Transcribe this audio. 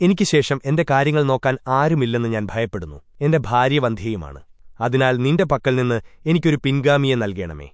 എനിക്ക് ശേഷം എന്റെ കാര്യങ്ങൾ നോക്കാൻ ആരുമില്ലെന്ന് ഞാൻ ഭയപ്പെടുന്നു. എന്റെ ഭാര്യ വന്ധ്യയുമാണ് അതിനാൽ നിന്റെ പക്കൽ നിന്ന് എനിക്കൊരു പിൻഗാമിയെ നൽകണമേ.